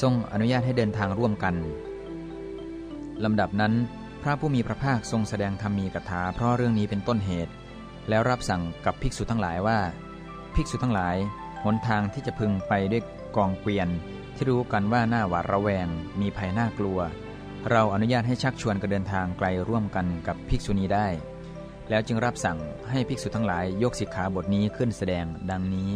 ทรงอนุญาตให้เดินทางร่วมกันลำดับนั้น พระผู้มีพระภาคทรงแสดงธรรมีกถาเพราะเรื่องนี้เป็นต้นเหตุ แล้วรับสั่งกับภิกษุทั้งหลายว่า ภิกษุทั้งหลายหนทางที่จะพึงไปด้วยกองเกวียน ที่รู้กันว่าหน้าหวาดระแวง มีภัยน่ากลัว เราอนุญาตให้ชักชวนกันเดินทางไกลร่วมกันกับภิกษุนี้ได้ แล้วจึงรับสั่งให้ภิกษุทั้งหลายยกสิกขาบทนี้ขึ้นแสดงดังนี้